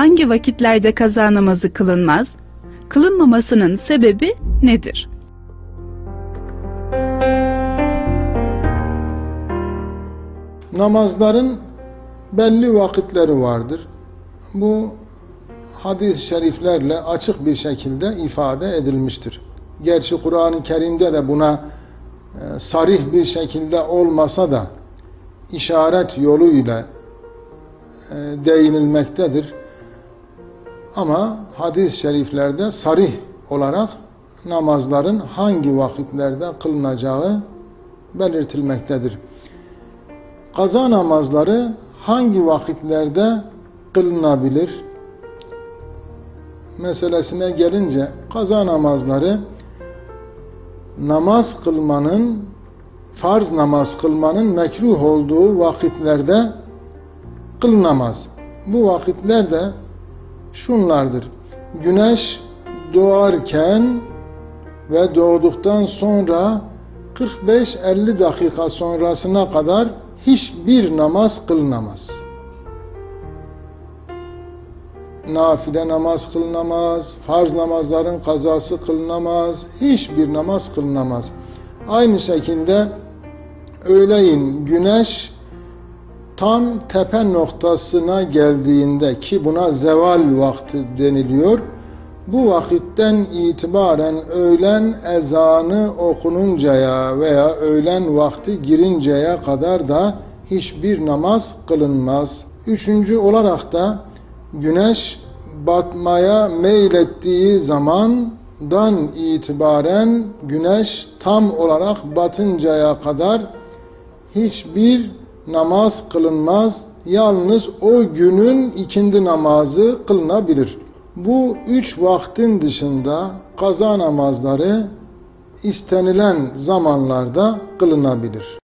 hangi vakitlerde kaza namazı kılınmaz? Kılınmamasının sebebi nedir? Namazların belli vakitleri vardır. Bu hadis-i şeriflerle açık bir şekilde ifade edilmiştir. Gerçi Kur'an-ı Kerim'de de buna e, sarih bir şekilde olmasa da işaret yoluyla e, değinilmektedir. Ama hadis-i şeriflerde sarih olarak namazların hangi vakitlerde kılınacağı belirtilmektedir. Kaza namazları hangi vakitlerde kılınabilir? Meselesine gelince kaza namazları namaz kılmanın farz namaz kılmanın mekruh olduğu vakitlerde kılınamaz. Bu vakitlerde şunlardır. Güneş doğarken ve doğduktan sonra 45-50 dakika sonrasına kadar hiçbir namaz kılınamaz. Nafile namaz kılınamaz, farz namazların kazası kılınamaz, hiçbir namaz kılınamaz. Aynı şekilde öğleyin güneş tam tepe noktasına geldiğinde ki buna zeval vakti deniliyor. Bu vakitten itibaren öğlen ezanı okununcaya veya öğlen vakti girinceye kadar da hiçbir namaz kılınmaz. Üçüncü olarak da güneş batmaya meylettiği zamandan itibaren güneş tam olarak batıncaya kadar hiçbir namaz kılınmaz. Yalnız o günün ikindi namazı kılınabilir. Bu üç vaktin dışında kaza namazları istenilen zamanlarda kılınabilir.